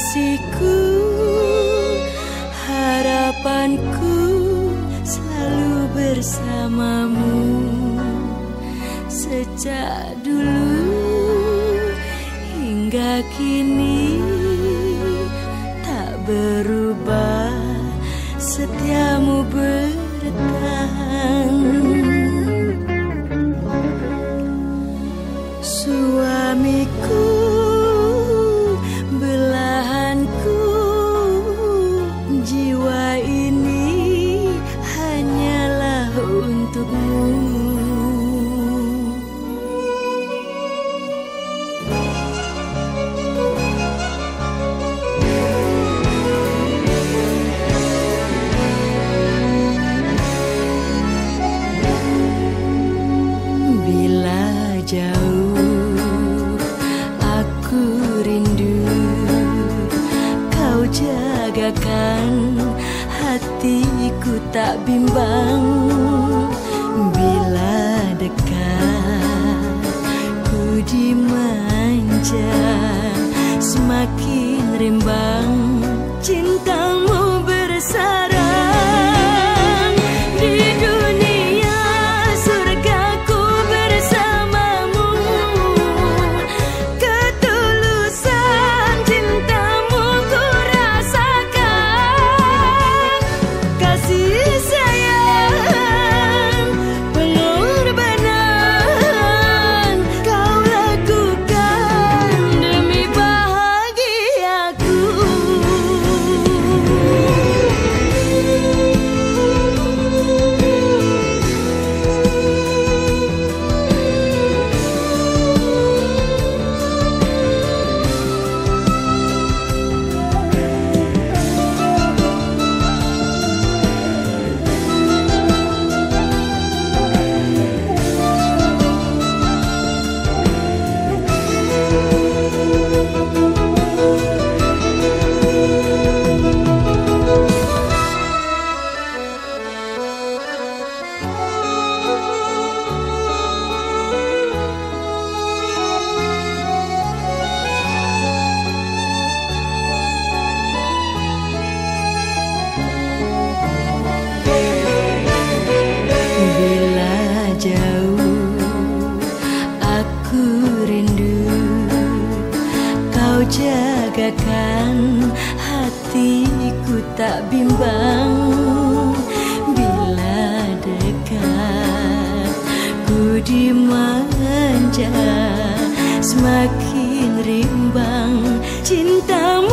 kasihku Harapanku selalu bersamamu Sejak dulu hingga kini Tak berubah. Setiamu bertahan jagakan hatiku tak bimbang. Bila dekat ku dimanja semakin rimbang jagakan hatiku tak bimbang. Bila dekat ku dimanja semakin rimbang cinta